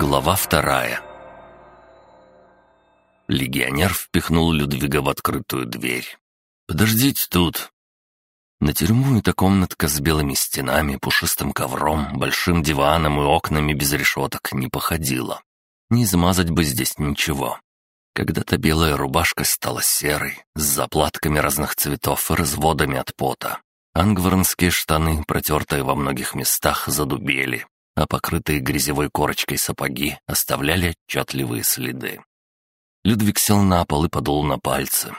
Глава вторая Легионер впихнул Людвига в открытую дверь. «Подождите тут!» На тюрьму эта комнатка с белыми стенами, пушистым ковром, большим диваном и окнами без решеток не походила. Не измазать бы здесь ничего. Когда-то белая рубашка стала серой, с заплатками разных цветов и разводами от пота. Ангварнские штаны, протертые во многих местах, задубели, а покрытые грязевой корочкой сапоги оставляли отчетливые следы. Людвиг сел на пол и подул на пальцы.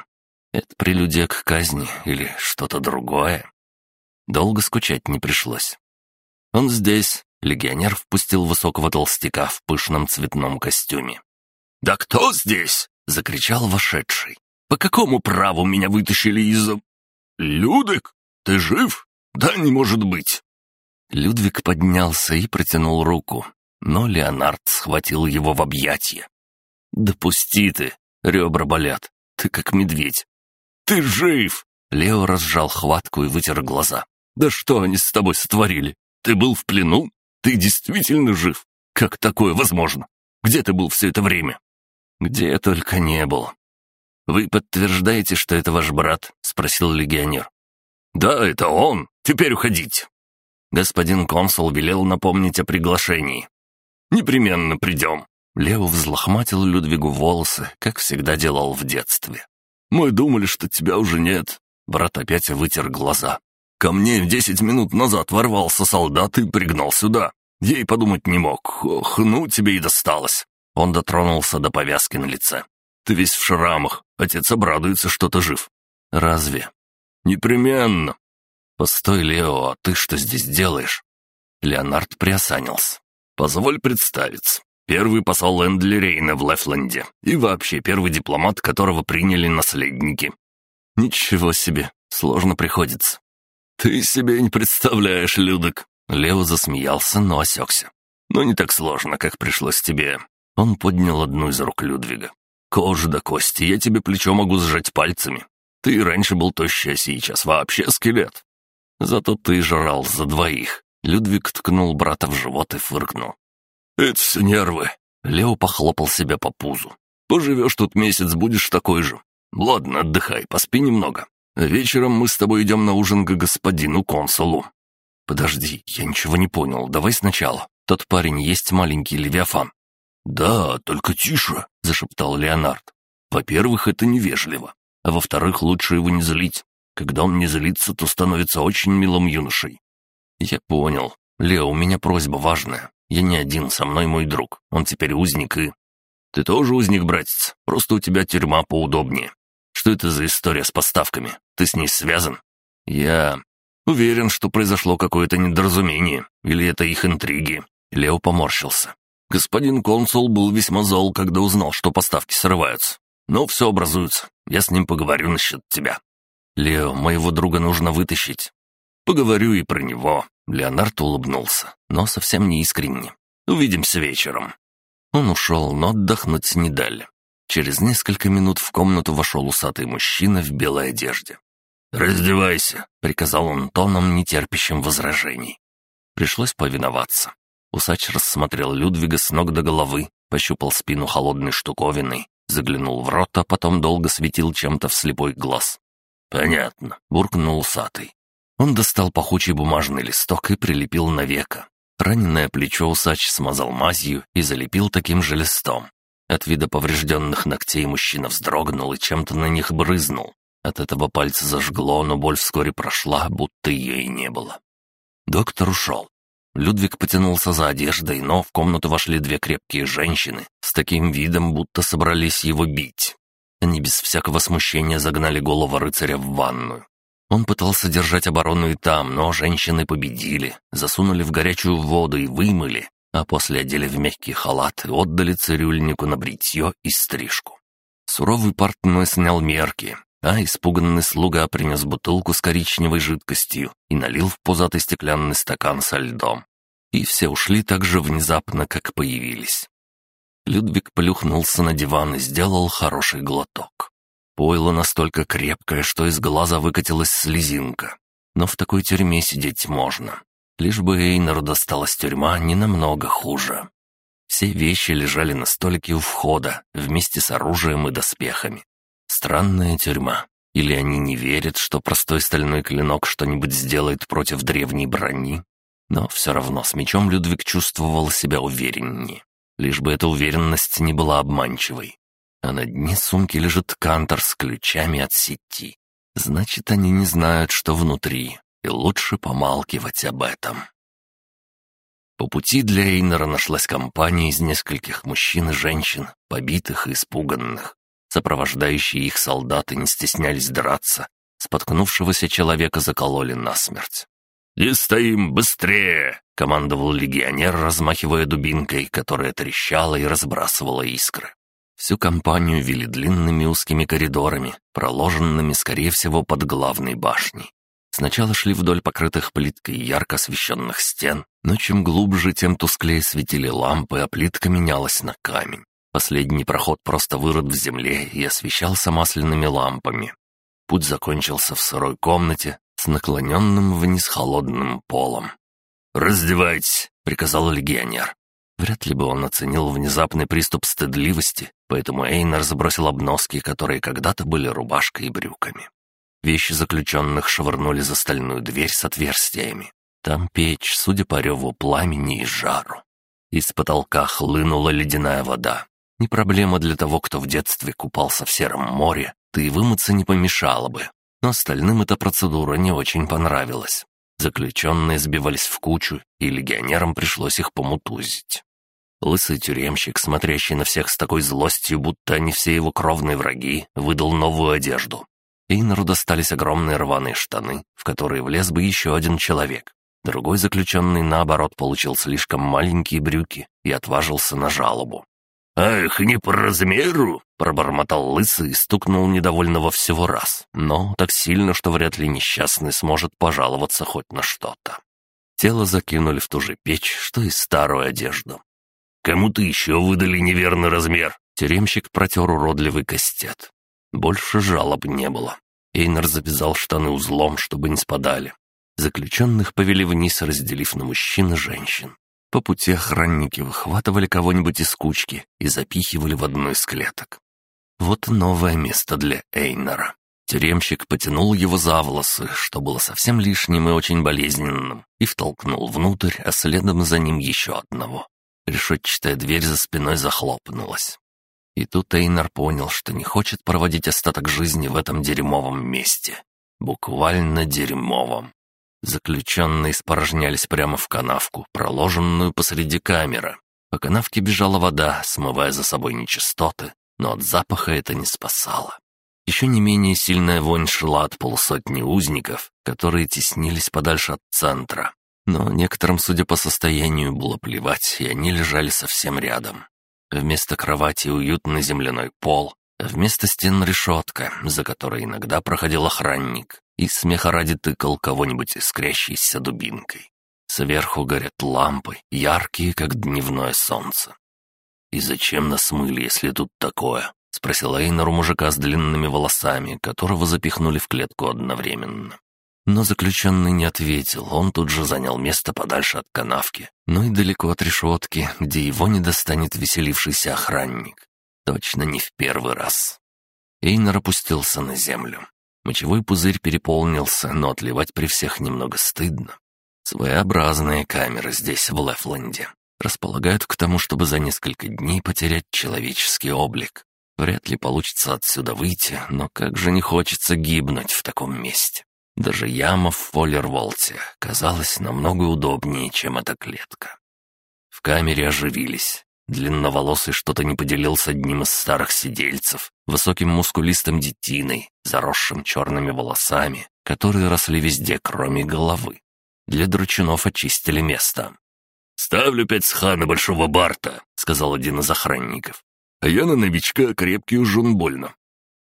Это прелюдия к казни или что-то другое? Долго скучать не пришлось. Он здесь. Легионер впустил высокого толстяка в пышном цветном костюме. «Да кто здесь?» — закричал вошедший. «По какому праву меня вытащили из...» «Людвиг, ты жив? Да не может быть!» Людвиг поднялся и протянул руку, но Леонард схватил его в объятия. «Да пусти ты! Ребра болят. Ты как медведь!» «Ты жив!» Лео разжал хватку и вытер глаза. «Да что они с тобой сотворили? Ты был в плену? Ты действительно жив? Как такое возможно? Где ты был все это время?» «Где я только не был». «Вы подтверждаете, что это ваш брат?» — спросил легионер. «Да, это он. Теперь уходите». Господин консул велел напомнить о приглашении. «Непременно придем». Лео взлохматил Людвигу волосы, как всегда делал в детстве. «Мы думали, что тебя уже нет». Брат опять вытер глаза. «Ко мне десять минут назад ворвался солдат и пригнал сюда. Ей подумать не мог. Ох, ну тебе и досталось». Он дотронулся до повязки на лице. «Ты весь в шрамах. Отец обрадуется, что ты жив». «Разве?» «Непременно». «Постой, Лео, а ты что здесь делаешь?» Леонард приосанился. «Позволь представиться. Первый посол Эндли Рейна в Лефленде и вообще первый дипломат, которого приняли наследники. Ничего себе, сложно приходится. Ты себе не представляешь, Людок. Лео засмеялся, но осекся. Но не так сложно, как пришлось тебе. Он поднял одну из рук Людвига. Кожа до кости, я тебе плечо могу сжать пальцами. Ты раньше был тощий, а сейчас вообще скелет. Зато ты жрал за двоих. Людвиг ткнул брата в живот и фыркнул. «Это все нервы». Лео похлопал себя по пузу. «Поживешь тут месяц, будешь такой же. Ладно, отдыхай, поспи немного. Вечером мы с тобой идем на ужин к господину консулу». «Подожди, я ничего не понял. Давай сначала. Тот парень есть маленький Левиафан». «Да, только тише», — зашептал Леонард. «Во-первых, это невежливо. А во-вторых, лучше его не злить. Когда он не злится, то становится очень милым юношей». «Я понял. Лео, у меня просьба важная. Я не один, со мной мой друг. Он теперь узник и...» «Ты тоже узник, братец. Просто у тебя тюрьма поудобнее. Что это за история с поставками? Ты с ней связан?» «Я...» «Уверен, что произошло какое-то недоразумение. Или это их интриги?» Лео поморщился. «Господин консул был весьма зол, когда узнал, что поставки срываются. Но все образуется. Я с ним поговорю насчет тебя». «Лео, моего друга нужно вытащить». «Поговорю и про него. Леонард улыбнулся, но совсем не искренне. «Увидимся вечером». Он ушел, но отдохнуть не дали. Через несколько минут в комнату вошел усатый мужчина в белой одежде. «Раздевайся», — приказал он тоном, нетерпящим возражений. Пришлось повиноваться. Усач рассмотрел Людвига с ног до головы, пощупал спину холодной штуковиной, заглянул в рот, а потом долго светил чем-то в слепой глаз. «Понятно», — буркнул усатый. Он достал пахучий бумажный листок и прилепил на веко. Раненое плечо усач смазал мазью и залепил таким же листом. От вида поврежденных ногтей мужчина вздрогнул и чем-то на них брызнул. От этого пальца зажгло, но боль вскоре прошла, будто ее и не было. Доктор ушел. Людвиг потянулся за одеждой, но в комнату вошли две крепкие женщины с таким видом, будто собрались его бить. Они без всякого смущения загнали голову рыцаря в ванную. Он пытался держать оборону и там, но женщины победили, засунули в горячую воду и вымыли, а после одели в мягкий халат и отдали цирюльнику на бритье и стрижку. Суровый портной снял мерки, а испуганный слуга принес бутылку с коричневой жидкостью и налил в пузатый стеклянный стакан со льдом. И все ушли так же внезапно, как появились. Людвиг плюхнулся на диван и сделал хороший глоток. Пойло настолько крепкое, что из глаза выкатилась слезинка. Но в такой тюрьме сидеть можно. Лишь бы Эйнеру досталась тюрьма не намного хуже. Все вещи лежали на столике у входа, вместе с оружием и доспехами. Странная тюрьма. Или они не верят, что простой стальной клинок что-нибудь сделает против древней брони? Но все равно с мечом Людвиг чувствовал себя увереннее. Лишь бы эта уверенность не была обманчивой. А на дне сумки лежит кантор с ключами от сети. Значит, они не знают, что внутри, и лучше помалкивать об этом. По пути для Эйнера нашлась компания из нескольких мужчин и женщин, побитых и испуганных. Сопровождающие их солдаты не стеснялись драться. Споткнувшегося человека закололи насмерть. «И стоим быстрее!» — командовал легионер, размахивая дубинкой, которая трещала и разбрасывала искры. Всю компанию вели длинными узкими коридорами, проложенными, скорее всего, под главной башней. Сначала шли вдоль покрытых плиткой ярко освещенных стен, но чем глубже, тем тусклее светили лампы, а плитка менялась на камень. Последний проход просто вырод в земле и освещался масляными лампами. Путь закончился в сырой комнате с наклоненным вниз холодным полом. «Раздевайтесь!» — приказал легионер. Вряд ли бы он оценил внезапный приступ стыдливости, поэтому Эйнер забросил обноски, которые когда-то были рубашкой и брюками. Вещи заключенных швырнули за стальную дверь с отверстиями. Там печь, судя по реву пламени и жару. Из потолка хлынула ледяная вода. Не проблема для того, кто в детстве купался в Сером море, ты и вымыться не помешало бы. Но остальным эта процедура не очень понравилась. Заключенные сбивались в кучу, и легионерам пришлось их помутузить. Лысый тюремщик, смотрящий на всех с такой злостью, будто они все его кровные враги, выдал новую одежду. Эйнеру достались огромные рваные штаны, в которые влез бы еще один человек. Другой заключенный, наоборот, получил слишком маленькие брюки и отважился на жалобу. «Ах, не по размеру!» — пробормотал лысый и стукнул недовольного всего раз, но так сильно, что вряд ли несчастный сможет пожаловаться хоть на что-то. Тело закинули в ту же печь, что и старую одежду. «Кому-то еще выдали неверный размер!» Тюремщик протер уродливый костет. Больше жалоб не было. Эйнер завязал штаны узлом, чтобы не спадали. Заключенных повели вниз, разделив на мужчин и женщин. По пути охранники выхватывали кого-нибудь из кучки и запихивали в одну из клеток. Вот новое место для Эйнера. Тюремщик потянул его за волосы, что было совсем лишним и очень болезненным, и втолкнул внутрь, а следом за ним еще одного. Решетчатая дверь за спиной захлопнулась. И тут Эйнар понял, что не хочет проводить остаток жизни в этом дерьмовом месте. Буквально дерьмовом. Заключенные испорожнялись прямо в канавку, проложенную посреди камеры. По канавке бежала вода, смывая за собой нечистоты, но от запаха это не спасало. Еще не менее сильная вонь шла от полусотни узников, которые теснились подальше от центра. Но некоторым, судя по состоянию, было плевать, и они лежали совсем рядом. Вместо кровати уютный земляной пол, а вместо стен решетка, за которой иногда проходил охранник, и смеха ради тыкал кого-нибудь искрящейся дубинкой. Сверху горят лампы, яркие, как дневное солнце. «И зачем нас мыли, если тут такое?» — спросил Эйнар у мужика с длинными волосами, которого запихнули в клетку одновременно. Но заключенный не ответил, он тут же занял место подальше от канавки, но и далеко от решетки, где его не достанет веселившийся охранник. Точно не в первый раз. Эйнар опустился на землю. Мочевой пузырь переполнился, но отливать при всех немного стыдно. Своеобразные камеры здесь, в Лефленде. Располагают к тому, чтобы за несколько дней потерять человеческий облик. Вряд ли получится отсюда выйти, но как же не хочется гибнуть в таком месте. Даже яма в Фоллерволте казалась намного удобнее, чем эта клетка. В камере оживились. Длинноволосый что-то не поделил с одним из старых сидельцев, высоким мускулистым детиной, заросшим черными волосами, которые росли везде, кроме головы. Для дручунов очистили место. «Ставлю пять сха на Большого Барта», — сказал один из охранников. «А я на новичка крепкий ужин больно».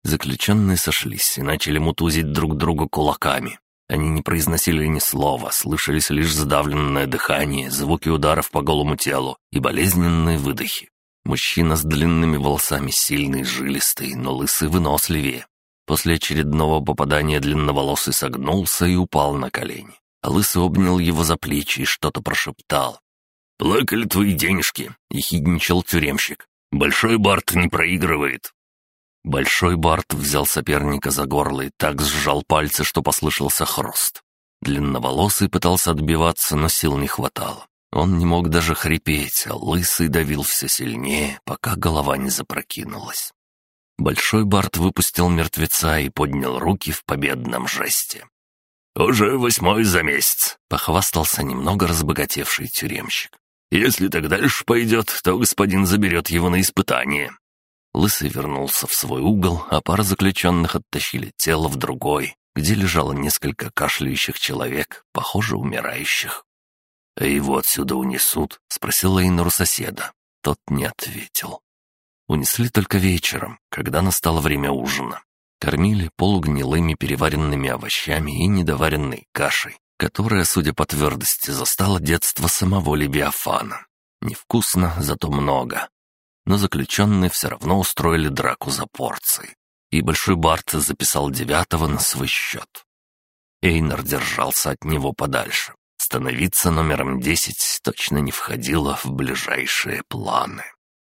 Заключенные сошлись и начали мутузить друг друга кулаками. Они не произносили ни слова, слышались лишь задавленное дыхание, звуки ударов по голому телу и болезненные выдохи. Мужчина с длинными волосами сильный, жилистый, но лысый выносливее. После очередного попадания длинноволосый согнулся и упал на колени. А лысый обнял его за плечи и что-то прошептал. «Плакали твои денежки», — ехидничал тюремщик. «Большой Барт не проигрывает». Большой Барт взял соперника за горло и так сжал пальцы, что послышался хруст. Длинноволосый пытался отбиваться, но сил не хватало. Он не мог даже хрипеть, а лысый давил все сильнее, пока голова не запрокинулась. Большой Барт выпустил мертвеца и поднял руки в победном жесте. «Уже восьмой за месяц», — похвастался немного разбогатевший тюремщик. «Если так дальше пойдет, то господин заберет его на испытание». Лысый вернулся в свой угол, а пара заключенных оттащили тело в другой, где лежало несколько кашляющих человек, похоже, умирающих. «А его отсюда унесут?» — спросил Эйнор соседа. Тот не ответил. Унесли только вечером, когда настало время ужина. Кормили полугнилыми переваренными овощами и недоваренной кашей, которая, судя по твердости, застала детство самого Левиафана. Невкусно, зато много. Но заключенные все равно устроили драку за порции. И Большой Барт записал девятого на свой счет. Эйнар держался от него подальше. Становиться номером десять точно не входило в ближайшие планы.